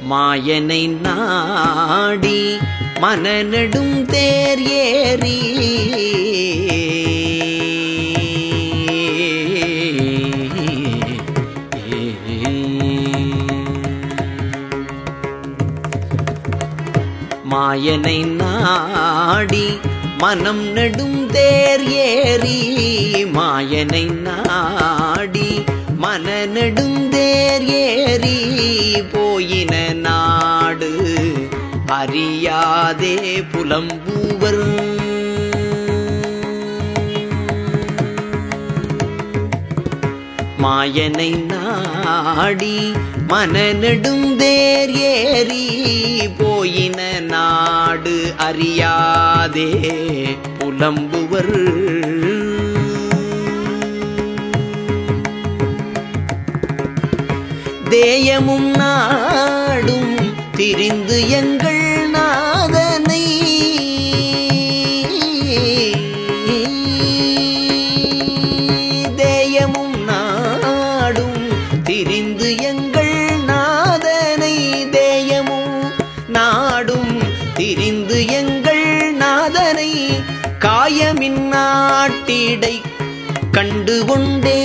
மாயனை நாடி மனநெடும் தேர் ஏறி. மாயனை நாடி மனம் நெடும் தேர் ஏறி. மாயனை நாடி மன நெடுந்தேர் ஏறி போ அறியாதே புலம்பூவர். மாயனை நாடி மனநெடுந்தேர் ஏறி போயின நாடு அறியாதே புலம்புவர். தேயமும் நாடும் திரிந்து எங்கள் திரிந்து எங்கள் நாதனை தேயமும் நாடும். திரிந்து எங்கள் நாதனை காயமின் நாட்டிடை கண்டு கொண்டே